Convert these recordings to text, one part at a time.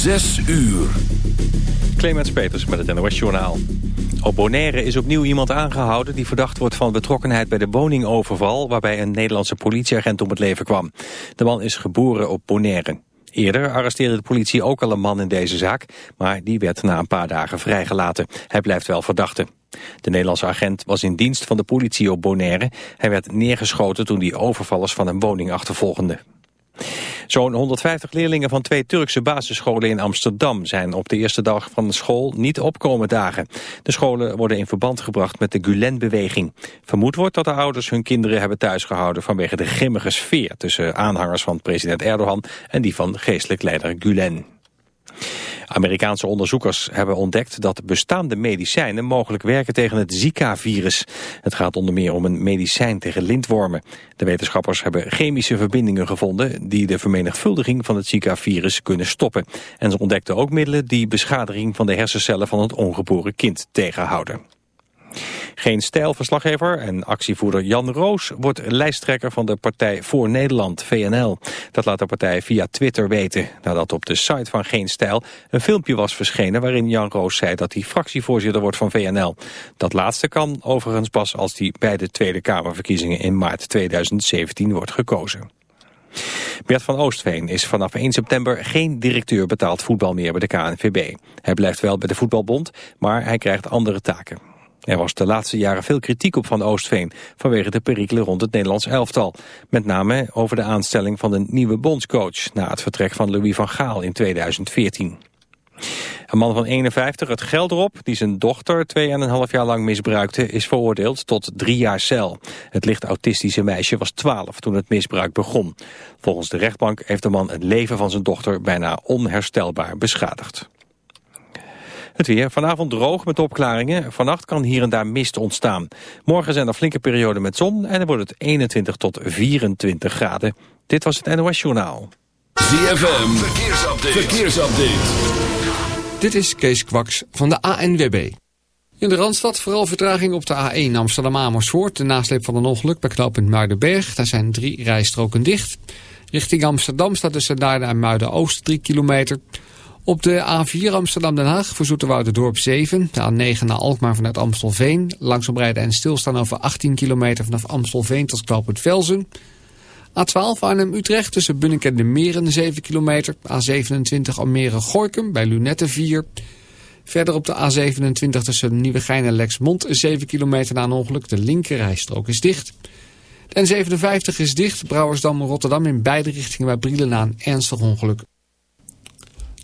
Zes uur. Clemens Peters met het NOS Journaal. Op Bonaire is opnieuw iemand aangehouden die verdacht wordt van betrokkenheid bij de woningoverval waarbij een Nederlandse politieagent om het leven kwam. De man is geboren op Bonaire. Eerder arresteerde de politie ook al een man in deze zaak, maar die werd na een paar dagen vrijgelaten. Hij blijft wel verdachte. De Nederlandse agent was in dienst van de politie op Bonaire. Hij werd neergeschoten toen die overvallers van een woning achtervolgden. Zo'n 150 leerlingen van twee Turkse basisscholen in Amsterdam zijn op de eerste dag van de school niet opkomen dagen. De scholen worden in verband gebracht met de Gulen-beweging. Vermoed wordt dat de ouders hun kinderen hebben thuisgehouden vanwege de grimmige sfeer tussen aanhangers van president Erdogan en die van geestelijk leider Gulen. Amerikaanse onderzoekers hebben ontdekt dat bestaande medicijnen mogelijk werken tegen het Zika-virus. Het gaat onder meer om een medicijn tegen lintwormen. De wetenschappers hebben chemische verbindingen gevonden die de vermenigvuldiging van het Zika-virus kunnen stoppen. En ze ontdekten ook middelen die beschadiging van de hersencellen van het ongeboren kind tegenhouden. Geen stijlverslaggever en actievoerder Jan Roos wordt lijsttrekker van de Partij voor Nederland, VNL. Dat laat de partij via Twitter weten, nadat op de site van Geen Stijl een filmpje was verschenen waarin Jan Roos zei dat hij fractievoorzitter wordt van VNL. Dat laatste kan overigens pas als hij bij de Tweede Kamerverkiezingen in maart 2017 wordt gekozen. Bert van Oostveen is vanaf 1 september geen directeur betaald voetbal meer bij de KNVB. Hij blijft wel bij de voetbalbond, maar hij krijgt andere taken. Er was de laatste jaren veel kritiek op Van Oostveen vanwege de perikelen rond het Nederlands elftal. Met name over de aanstelling van een nieuwe bondscoach na het vertrek van Louis van Gaal in 2014. Een man van 51 uit Gelderop, die zijn dochter 2,5 jaar lang misbruikte, is veroordeeld tot drie jaar cel. Het licht autistische meisje was 12 toen het misbruik begon. Volgens de rechtbank heeft de man het leven van zijn dochter bijna onherstelbaar beschadigd. Het weer vanavond droog met opklaringen. Vannacht kan hier en daar mist ontstaan. Morgen zijn er flinke perioden met zon en dan wordt het 21 tot 24 graden. Dit was het NOS Journaal. ZFM, verkeersupdate. verkeersupdate. Dit is Kees Kwaks van de ANWB. In de Randstad vooral vertraging op de A1 Amsterdam-Amersfoort. De nasleep van een ongeluk bij knooppunt Muidenberg. Daar zijn drie rijstroken dicht. Richting Amsterdam staat tussen Naarden en Muiden-Oost 3 kilometer... Op de A4 Amsterdam-Den Haag voor Dorp 7. De A9 naar Alkmaar vanuit Amstelveen. Langzaam rijden en stilstaan over 18 kilometer vanaf Amstelveen tot knooppunt Velzen. A12 Arnhem-Utrecht tussen Bunnik en de Meren 7 kilometer. A27 Almere-Gorkum bij Lunette 4. Verder op de A27 tussen Nieuwegein en Lexmond 7 kilometer na een ongeluk. De linkerrijstrook is dicht. De N57 is dicht. Brouwersdam-Rotterdam in beide richtingen bij een ernstig ongeluk.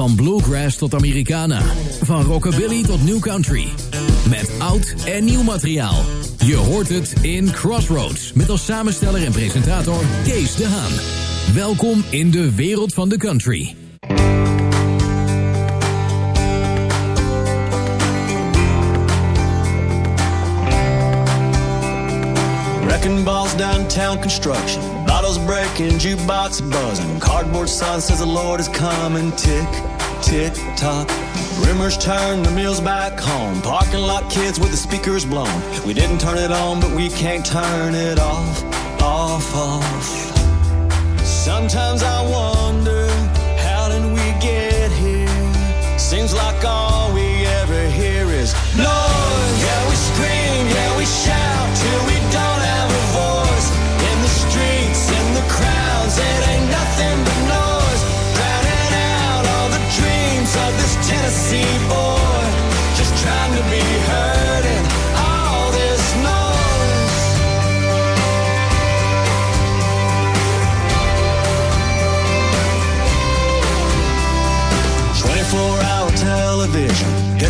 Van bluegrass tot Americana. Van rockabilly tot new country. Met oud en nieuw materiaal. Je hoort het in Crossroads. Met als samensteller en presentator Kees de Haan. Welkom in de wereld van de country. Wrecking balls downtown construction. Bottles breaking, jukebox buzzing. Cardboard sign says the Lord is coming. Tick, tick, tock. Rumors turn the mills back home. Parking lot kids with the speakers blown. We didn't turn it on, but we can't turn it off, off, off. Sometimes I wonder, how did we get here? Seems like all we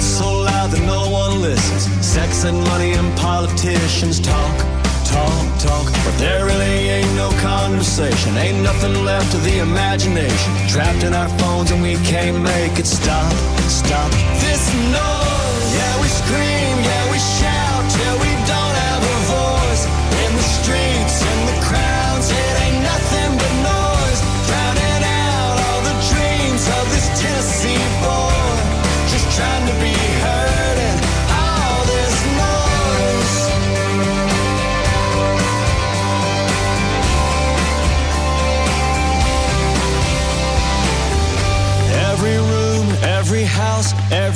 so loud that no one listens. Sex and money and politicians talk, talk, talk, but there really ain't no conversation. Ain't nothing left of the imagination. Trapped in our phones and we can't make it stop, stop. This noise, yeah we scream,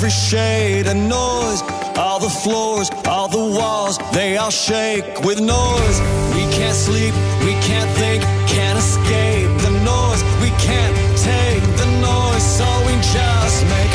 every shade and noise. All the floors, all the walls, they all shake with noise. We can't sleep, we can't think, can't escape the noise. We can't take the noise, so we just make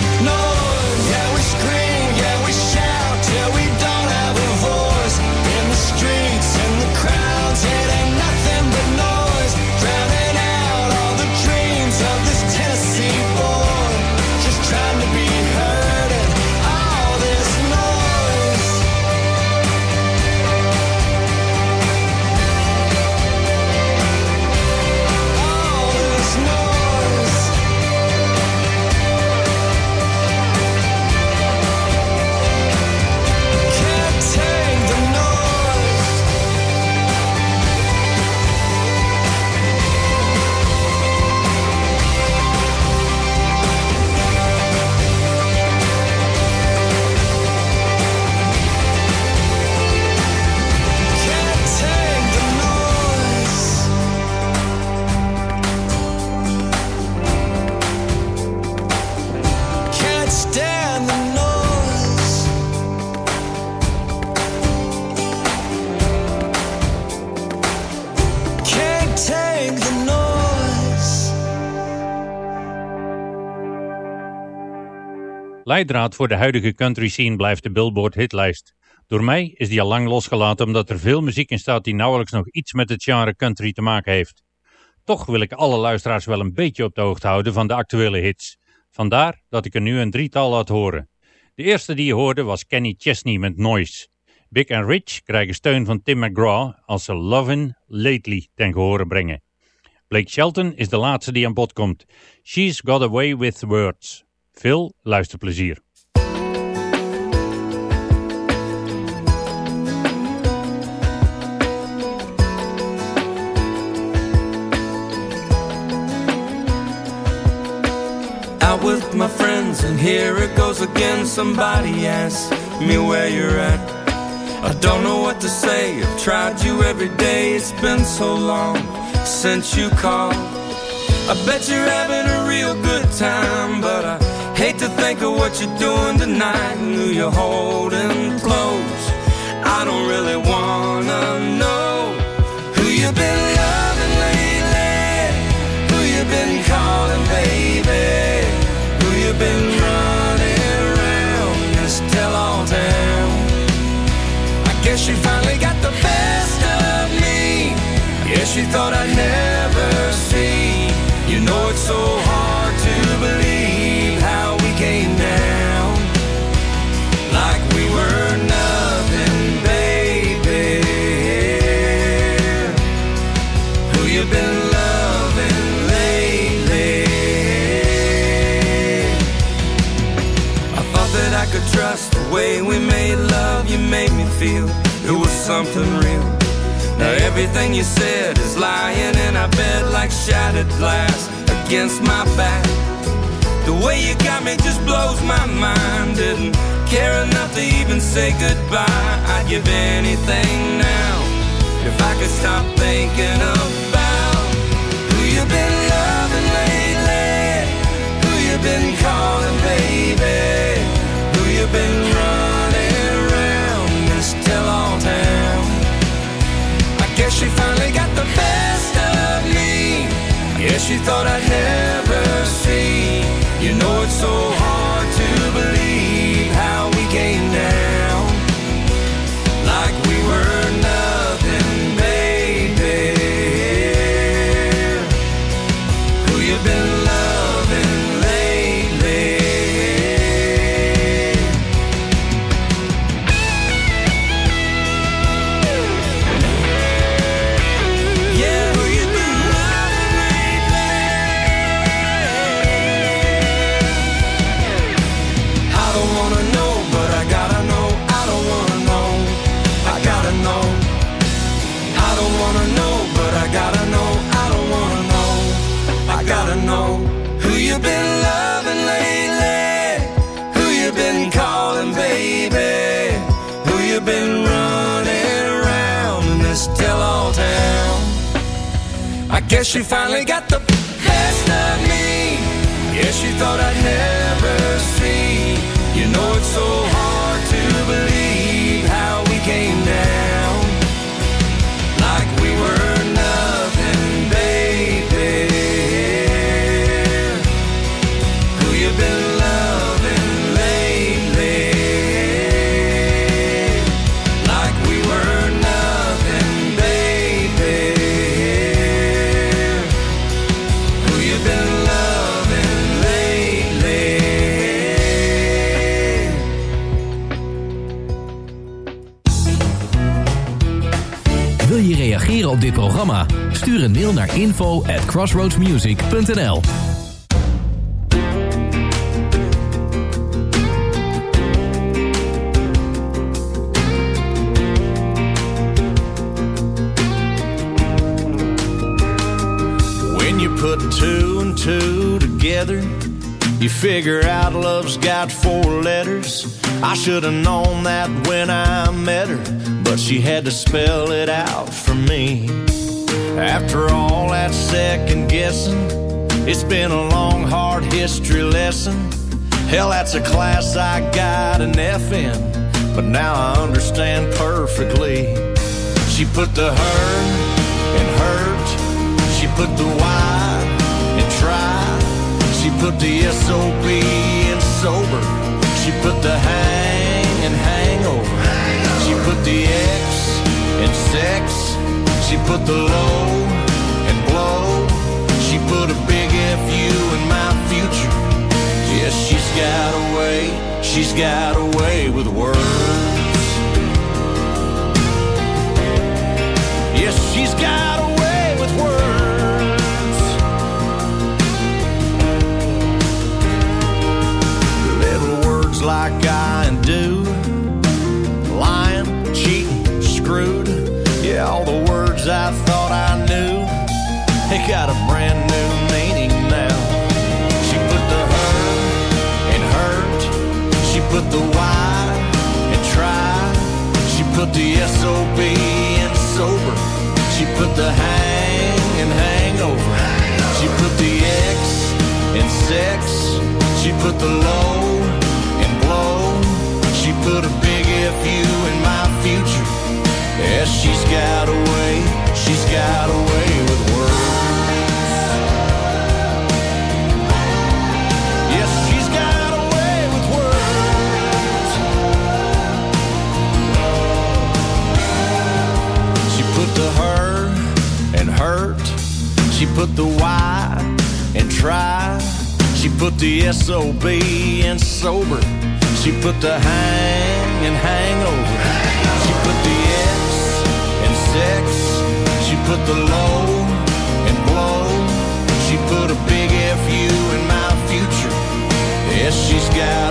Leidraad voor de huidige country scene blijft de Billboard hitlijst. Door mij is die al lang losgelaten omdat er veel muziek in staat die nauwelijks nog iets met het genre country te maken heeft. Toch wil ik alle luisteraars wel een beetje op de hoogte houden van de actuele hits. Vandaar dat ik er nu een drietal laat horen. De eerste die je hoorde was Kenny Chesney met Noise. Big and Rich krijgen steun van Tim McGraw als ze Lovin' Lately ten gehore brengen. Blake Shelton is de laatste die aan bod komt. She's Got Away With Words. Veel luisterplezier. Out with my friends, and here it goes again. Somebody asks me where you're at. I don't know what to say. I've tried you every day. It's been so long since you called. I bet you're having a real good time, but I to think of what you're doing tonight and who you're holding close. I don't really wanna know who you've been loving lately, who you've been calling baby, who you've been running around this tell-all town. I guess you finally got the best of me. Guess you thought I'd never see. You know it's so feel it was something real. Now everything you said is lying in our bed like shattered glass against my back. The way you got me just blows my mind. Didn't care enough to even say goodbye. I'd give anything now if I could stop thinking about who you've been loving lately, who you've been calling baby, she finally got the best of me. Yeah, she thought I'd never see. You know it's so Guess she finally got the best of me. Yeah, she thought I'd never see. Stuur een mail naar info at crossroadsmusic.nl When you put two and two together, you figure out love's got four letters. I should have known that when I met her, but she had to spell it out for me. After all that second guessing, it's been a long, hard history lesson. Hell, that's a class I got an F in, but now I understand perfectly. She put the her in hurt. She put the Y in try. She put the SOB in sober. She put the hang in hangover. She put the X in sex. She put the low and blow. She put a big FU in my future. Yes, she's got a way. She's got a way with words. Yes, she's got the SOB in sober. She put the hang in hangover. She put the X in sex. She put the low in blow. She put a big FU in my future. Yeah, she's got a way. She's got a She put the Y and try. She put the SOB in sober. She put the hang and hangover. She put the X in sex. She put the low and blow. She put a big FU in my future. Yes, she's got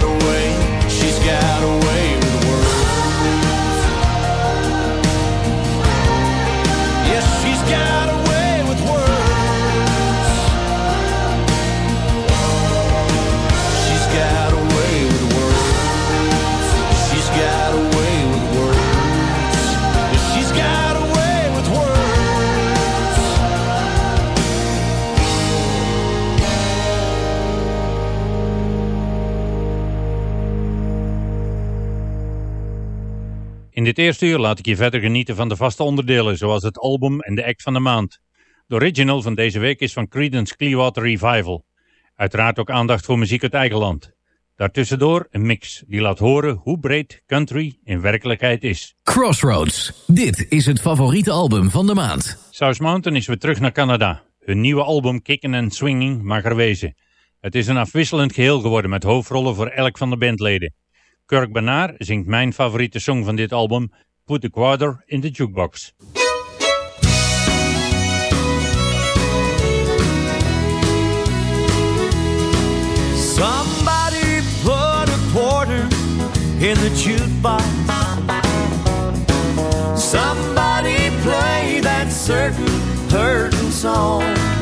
In dit eerste uur laat ik je verder genieten van de vaste onderdelen, zoals het album en de act van de maand. De original van deze week is van Creedence Clearwater Revival. Uiteraard ook aandacht voor muziek uit eigen land. Daartussendoor een mix die laat horen hoe breed country in werkelijkheid is. Crossroads. Dit is het favoriete album van de maand. South Mountain is weer terug naar Canada. Hun nieuwe album Kickin' and Swinging mag er wezen. Het is een afwisselend geheel geworden met hoofdrollen voor elk van de bandleden. Kirk Bernard zingt mijn favoriete song van dit album, Put the Quarter in the Jukebox. Somebody put a quarter in the jukebox. Somebody play that certain hurting song.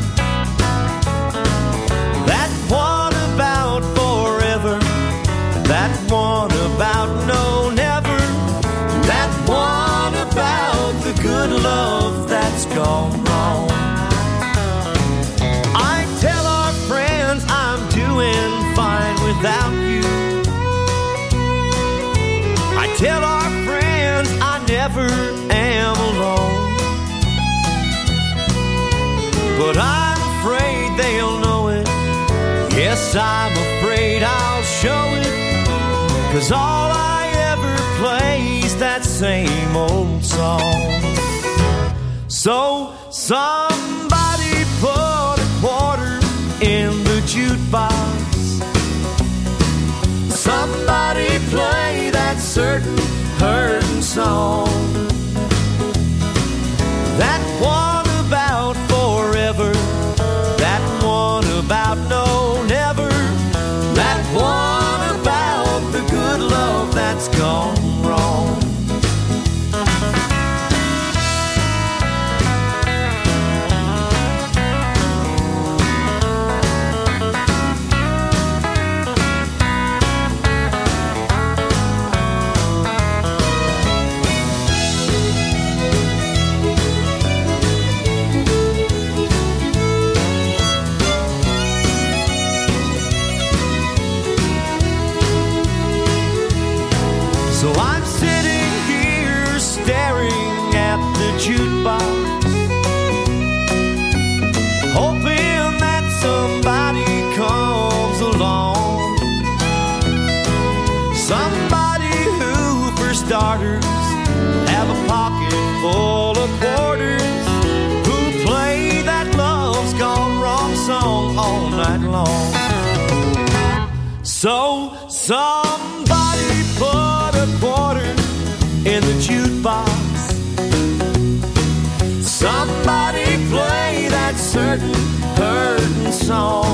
tell our friends I never am alone. But I'm afraid they'll know it. Yes, I'm afraid I'll show it. Cause all I ever play is that same old song. So somebody put a quarter in the jukebox. Somebody certain hurting song. That one. on.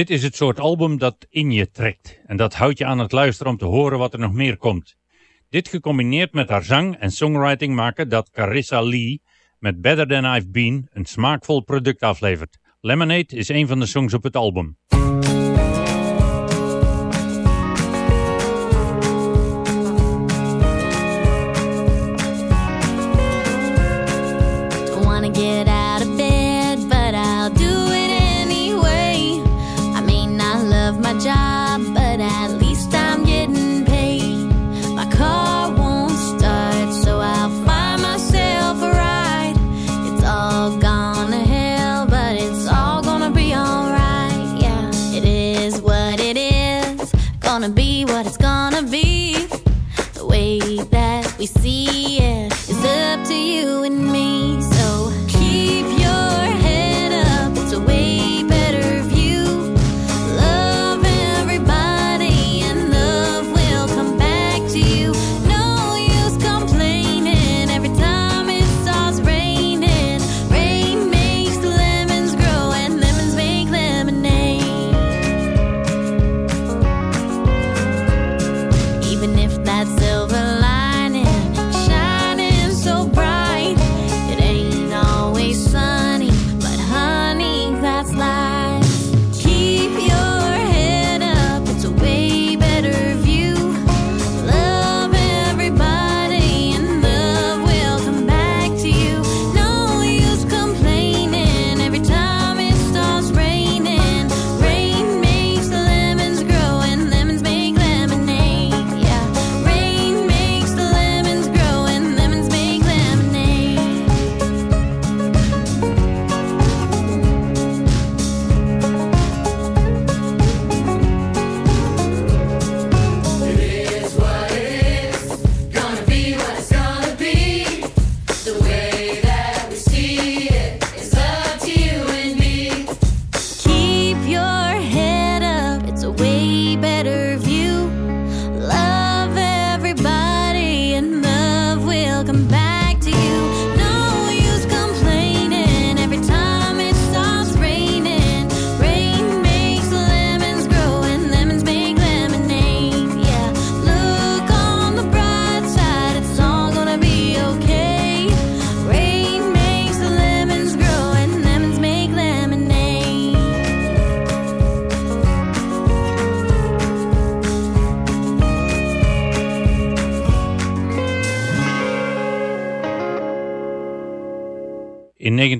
Dit is het soort album dat in je trekt en dat houdt je aan het luisteren om te horen wat er nog meer komt. Dit gecombineerd met haar zang en songwriting maken dat Carissa Lee met Better Than I've Been een smaakvol product aflevert. Lemonade is een van de songs op het album.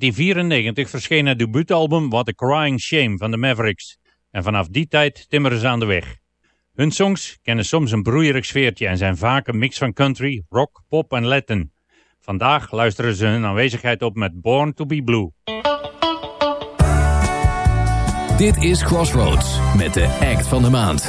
1994 verscheen het debuutalbum What a Crying Shame van de Mavericks. En vanaf die tijd timmeren ze aan de weg. Hun songs kennen soms een broeierig sfeertje en zijn vaak een mix van country, rock, pop en Latin. Vandaag luisteren ze hun aanwezigheid op met Born to be Blue. Dit is Crossroads met de act van de maand.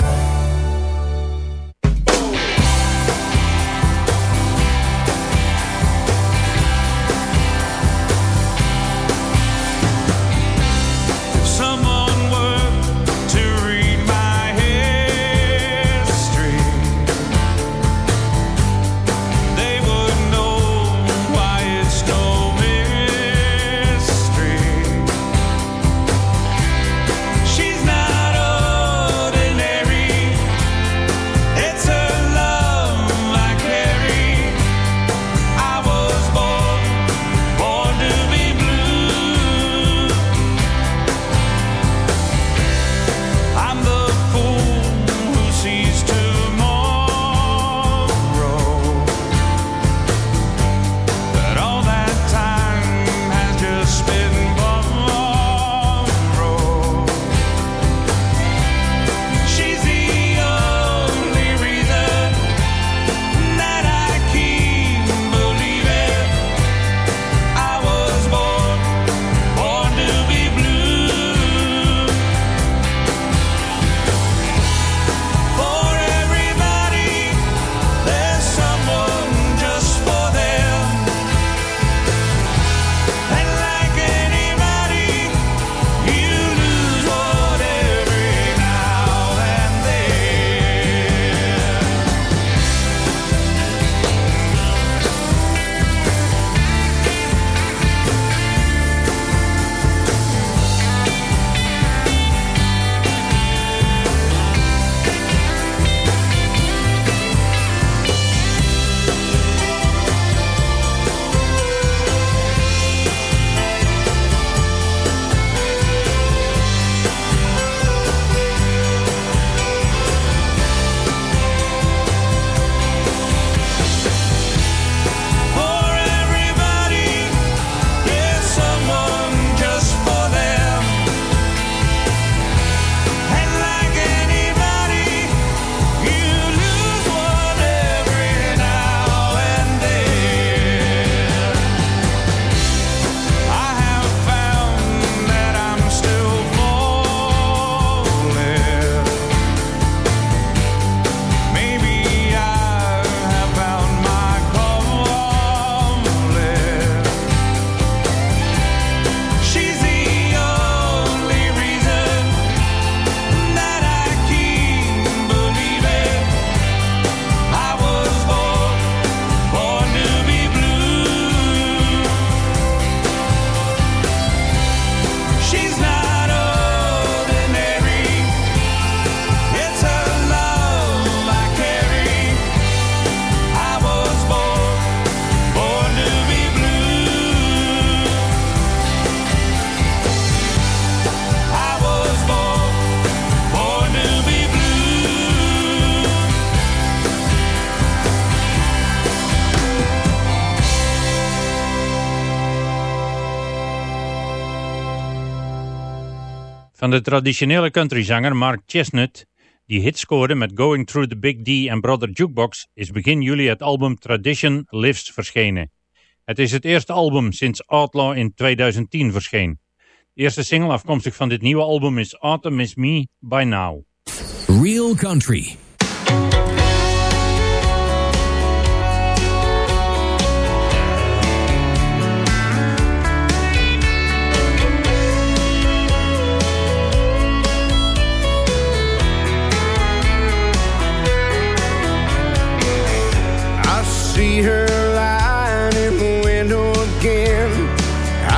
Van de traditionele countryzanger Mark Chestnut, die hits scoorde met Going Through the Big D en Brother Jukebox, is begin juli het album Tradition Lives verschenen. Het is het eerste album sinds Outlaw in 2010 verscheen. De eerste single afkomstig van dit nieuwe album is Autumn Is Me By Now. Real Country. See her lying in the window again.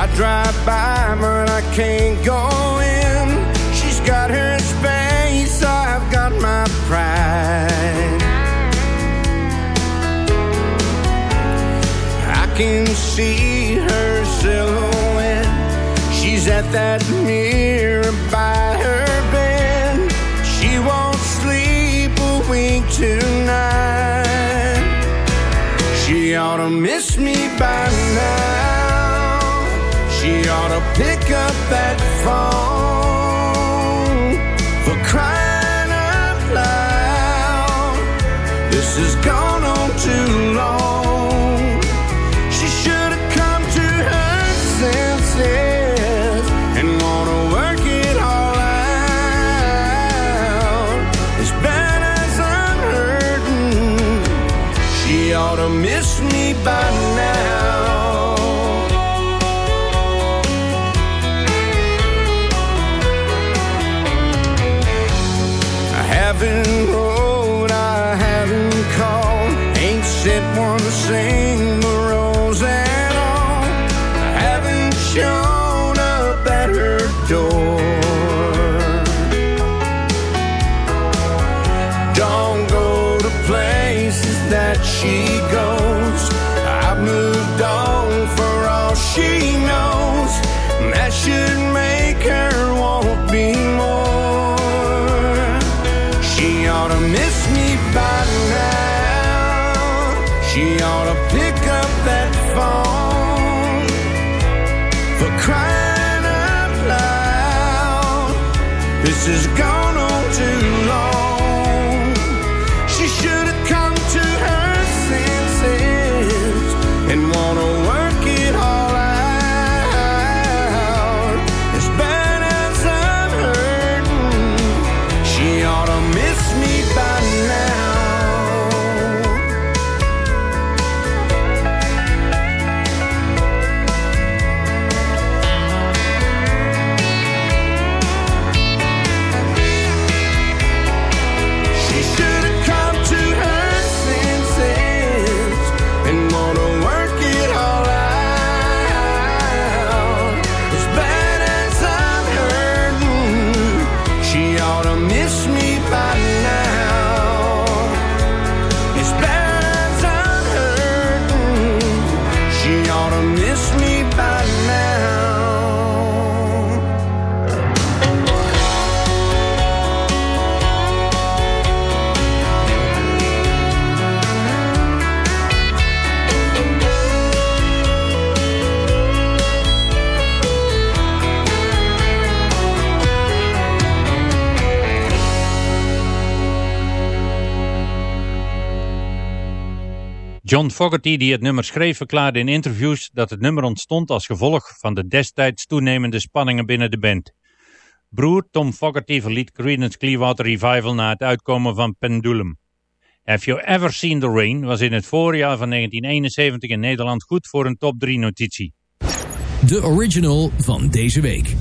I drive by, but I can't go in. She's got her space, I've got my pride. I can see her silhouette. She's at that mirror by her bed. She won't sleep a wink tonight ought to miss me by now. She ought to pick up that phone by John Fogerty, die het nummer schreef, verklaarde in interviews dat het nummer ontstond als gevolg van de destijds toenemende spanningen binnen de band. Broer Tom Fogerty verliet Creedence Clearwater Revival na het uitkomen van Pendulum. Have You Ever Seen The Rain was in het voorjaar van 1971 in Nederland goed voor een top 3 notitie. De original van deze week.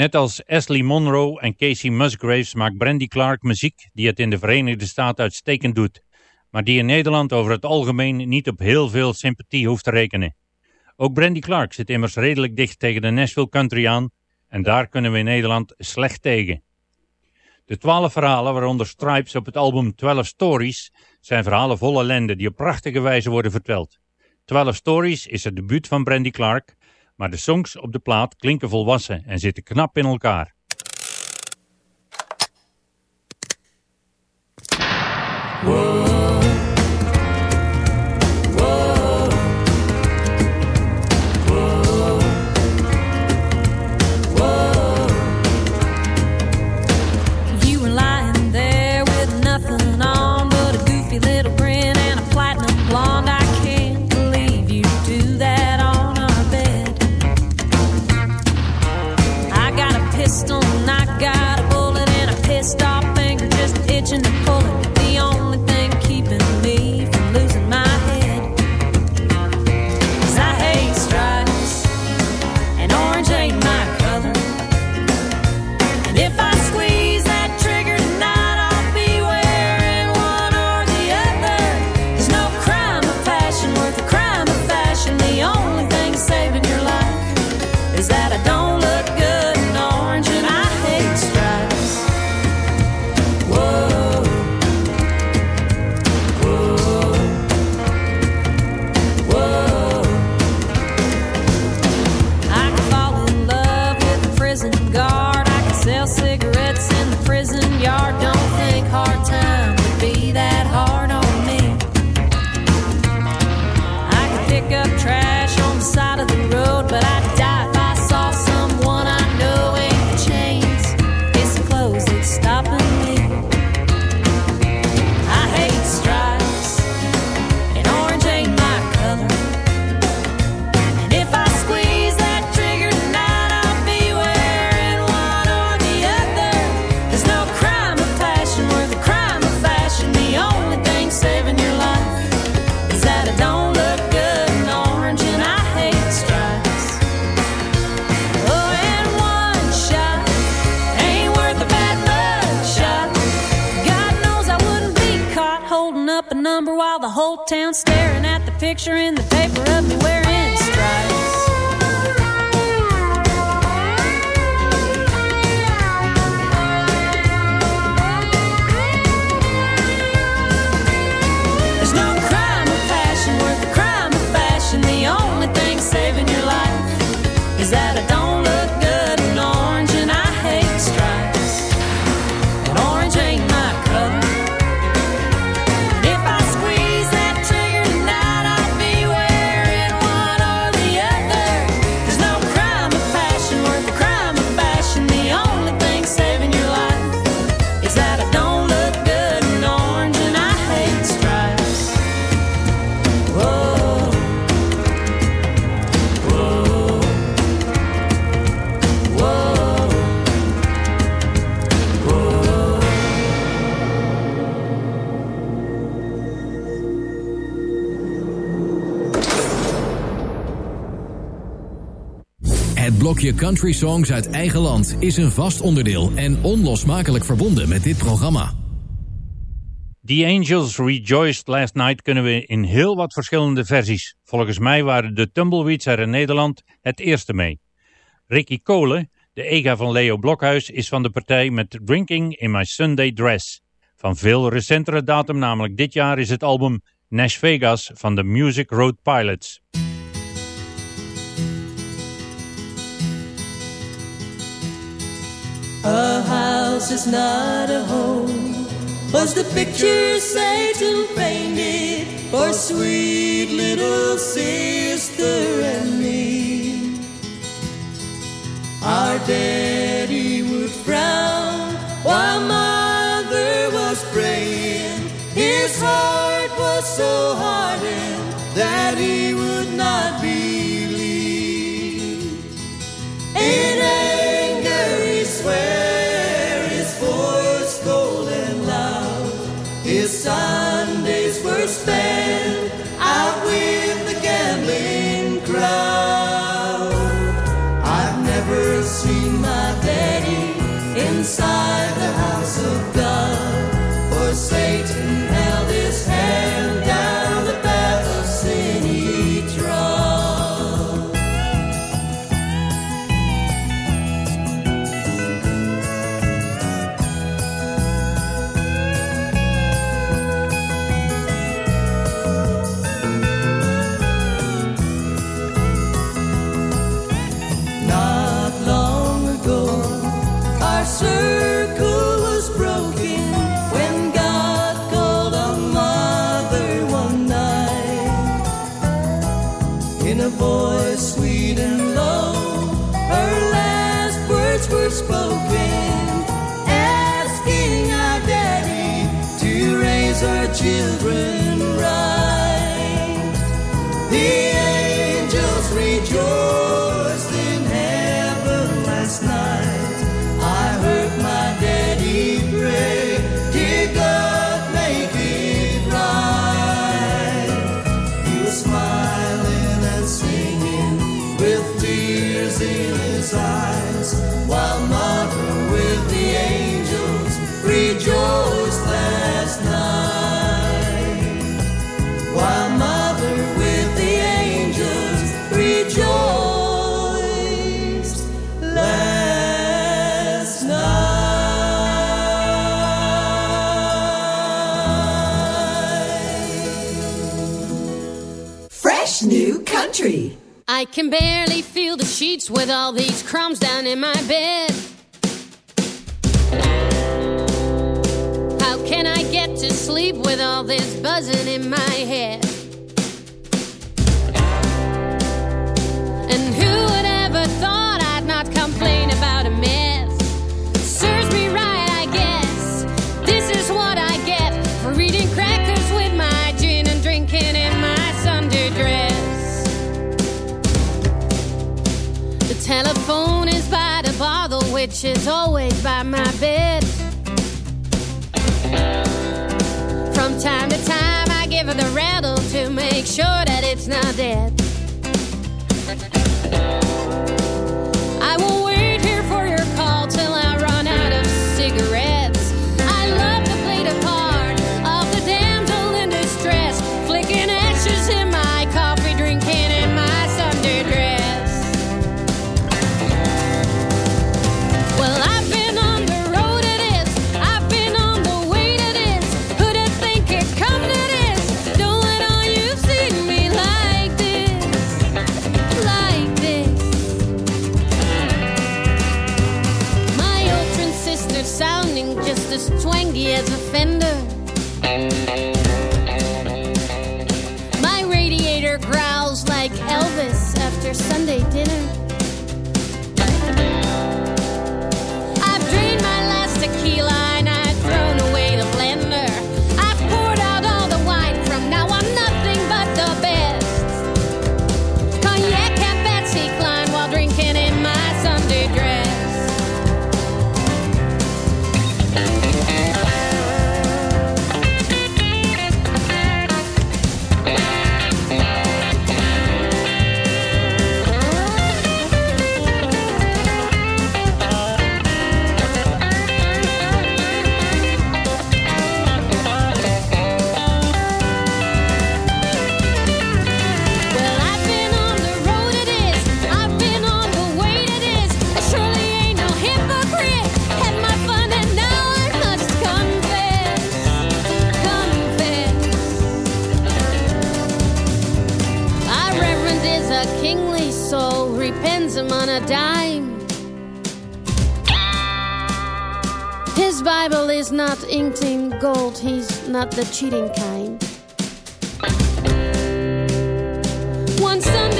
Net als Ashley Monroe en Casey Musgraves maakt Brandy Clark muziek die het in de Verenigde Staten uitstekend doet, maar die in Nederland over het algemeen niet op heel veel sympathie hoeft te rekenen. Ook Brandy Clark zit immers redelijk dicht tegen de Nashville Country aan en daar kunnen we in Nederland slecht tegen. De twaalf verhalen, waaronder Stripes op het album 12 Stories, zijn verhalen vol ellende die op prachtige wijze worden verteld. 12 Stories is het debuut van Brandy Clark, maar de songs op de plaat klinken volwassen en zitten knap in elkaar. Blokje country songs uit eigen land is een vast onderdeel en onlosmakelijk verbonden met dit programma. The Angels Rejoiced Last Night kunnen we in heel wat verschillende versies. Volgens mij waren de Tumbleweeds er in Nederland het eerste mee. Ricky Kolen, de ega van Leo Blokhuis, is van de partij met Drinking in My Sunday Dress. Van veel recentere datum, namelijk dit jaar, is het album Nash Vegas van de Music Road Pilots. A house is not a home, was the picture Satan painted for sweet little sister and me. Our daddy would frown while mother was praying. His heart was so hardened that he I can barely feel the sheets with all these crumbs down in my bed. How can I get to sleep with all this buzzing in my telephone is by the bottle, which is always by my bed. From time to time, I give her the rattle to make sure that it's not dead. a dime. His Bible is not inked in gold, he's not the cheating kind. One Sunday.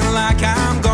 like I'm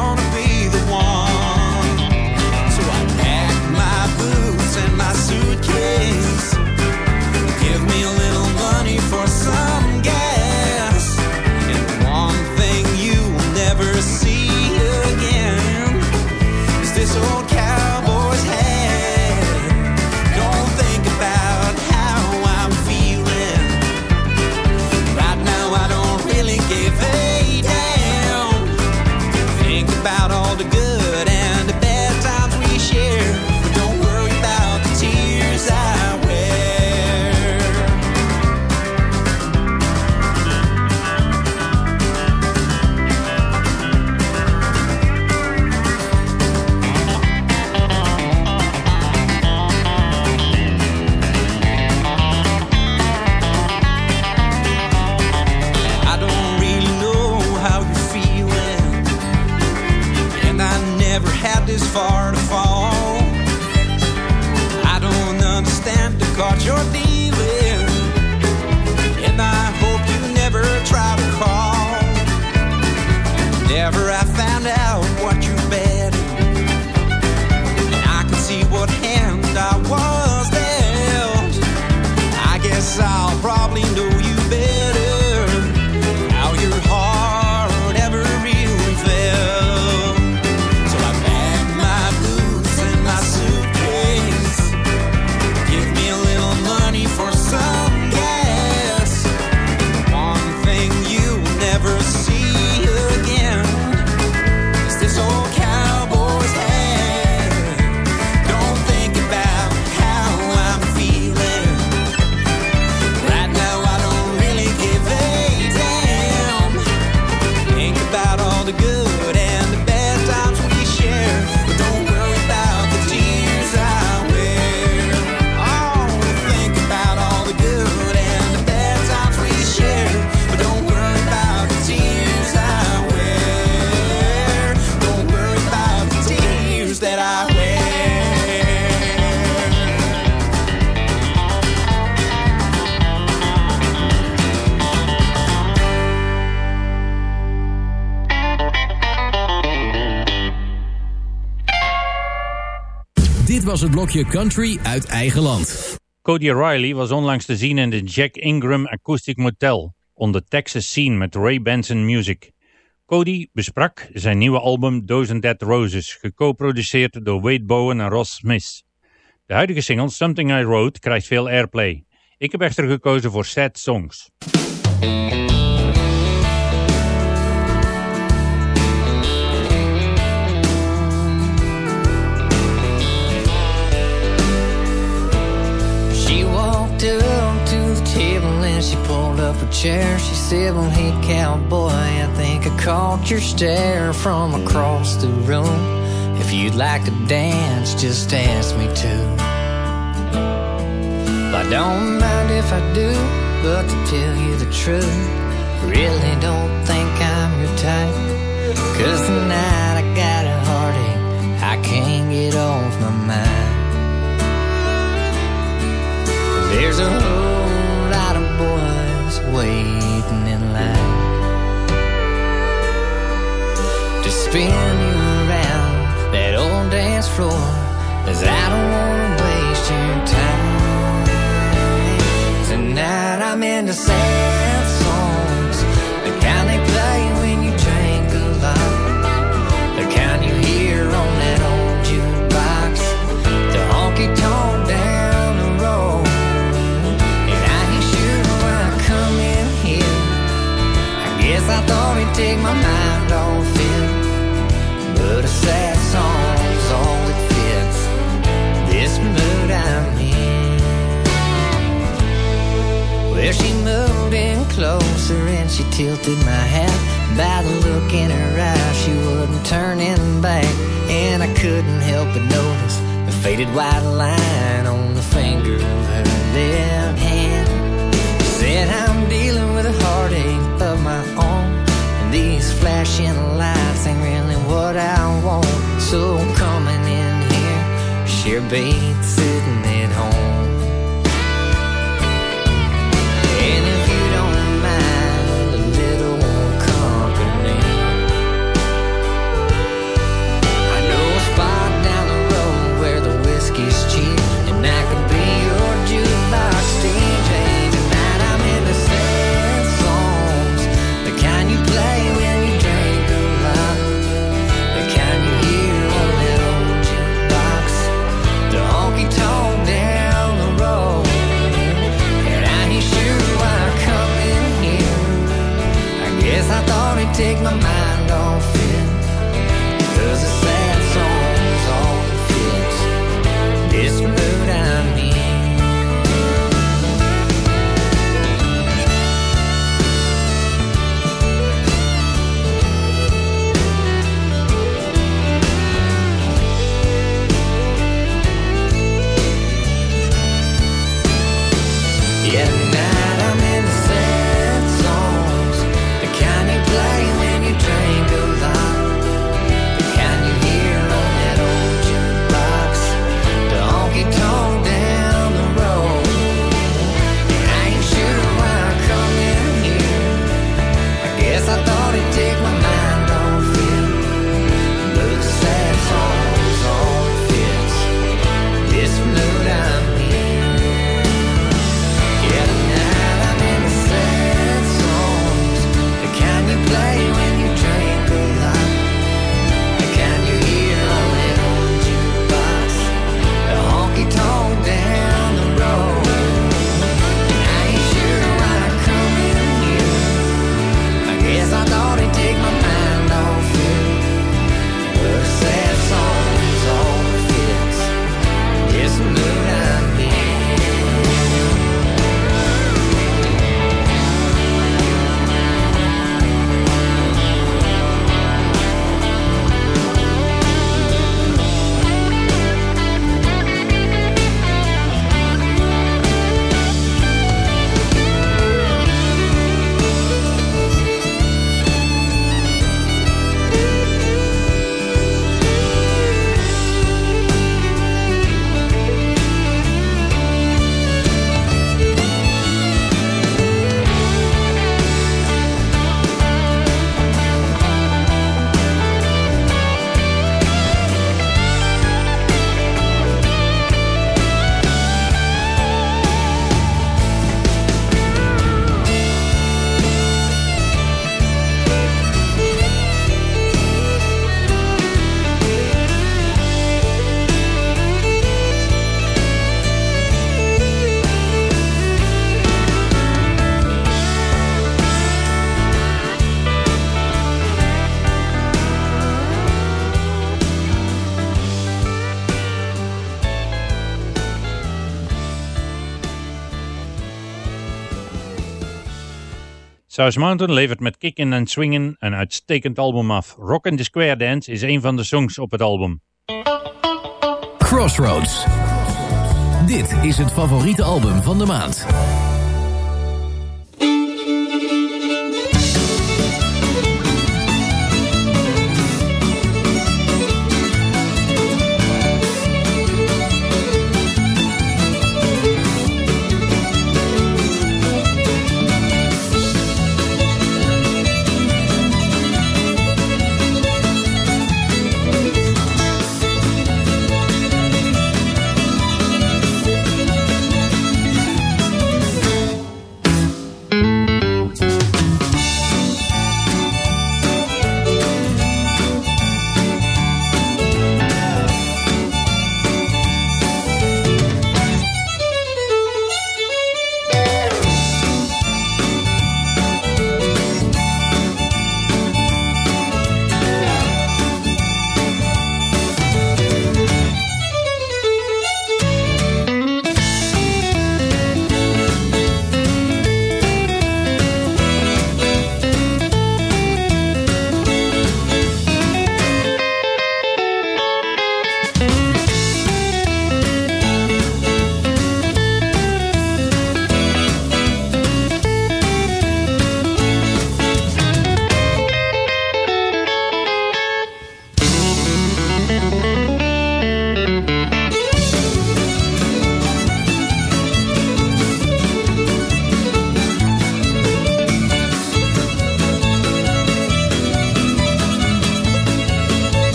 het blokje Country uit eigen land. Cody Riley was onlangs te zien in de Jack Ingram Acoustic Motel onder Texas Scene met Ray Benson Music. Cody besprak zijn nieuwe album Those and Dead Roses, geco-produceerd door Wade Bowen en Ross Smith. De huidige single Something I Wrote krijgt veel airplay. Ik heb echter gekozen voor Sad Songs. A chair. She said, Well, hey, cowboy, I think I caught your stare from across the room. If you'd like to dance, just ask me to. I don't mind if I do, but to tell you the truth, really don't think I'm your type. Cause tonight I got a heartache I can't get off my mind. There's a waiting in line to spin you around that old dance floor. Cause I don't wanna waste your time. Tonight I'm into sad tilted my hat. By the look in her eyes, she wouldn't turn in back. And I couldn't help but notice the faded white line on the finger of her left hand. Said, I'm dealing with a heartache of my own. And these flashing lights ain't really what I want. So I'm coming in here, share bait sitting at South Mountain levert met kicken en swingen een uitstekend album af. Rock and the Square Dance is een van de songs op het album. Crossroads. Dit is het favoriete album van de maand.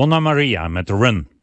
Donna Maria met Run.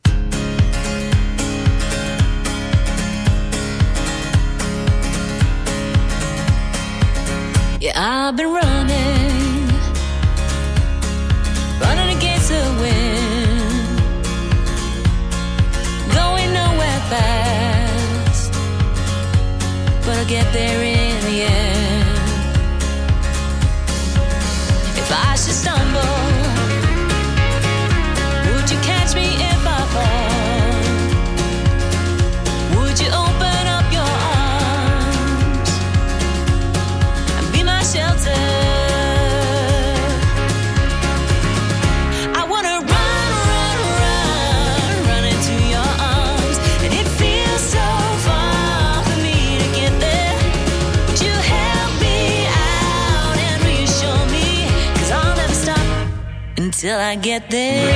till I get there.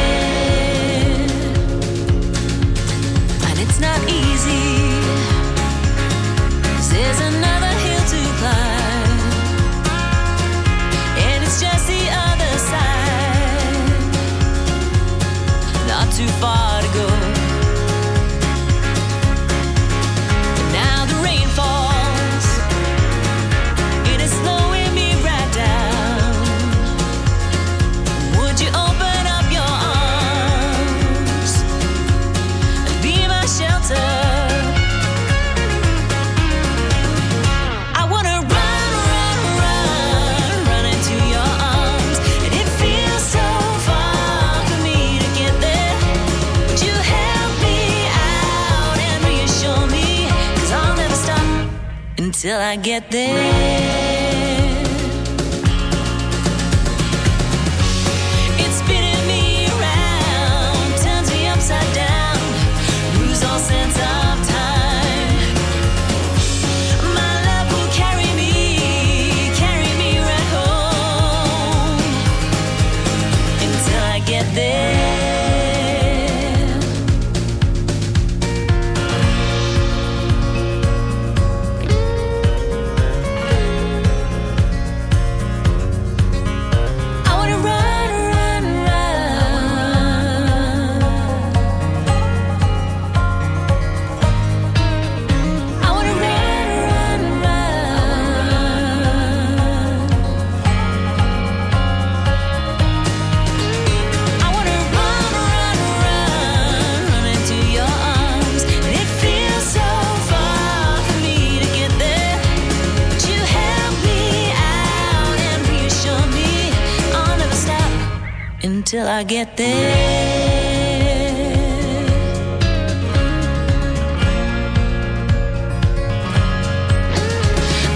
And it's not easy, there's another hill to climb. And it's just the other side, not too far. till I get there. Until I get there.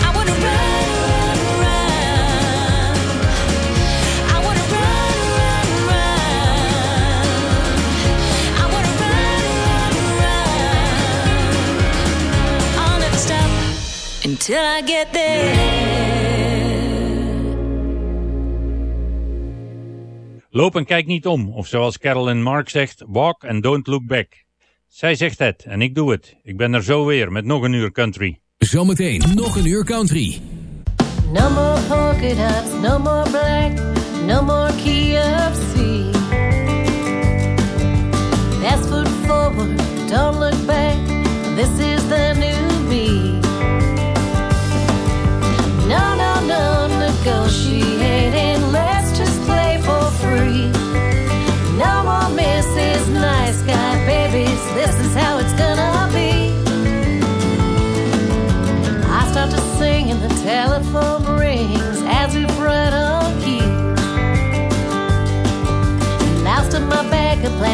I wanna run, run. I wanna run, run. I wanna run, run, run. I'll never stop until I get there. Loop en kijk niet om, of zoals Carolyn Mark zegt, walk and don't look back. Zij zegt het en ik doe het. Ik ben er zo weer met nog een uur country. Zometeen nog een uur country. No more polka dots, no more black, no more key of C. Fast foot forward, don't look back. This is the new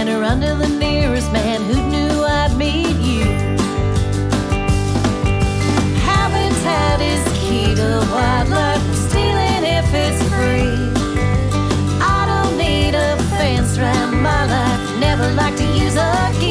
backup planner under the nearest man who knew I'd meet you. Habitat is key to wildlife, stealing if it's free. I don't need a fence around my life, never like to use a key.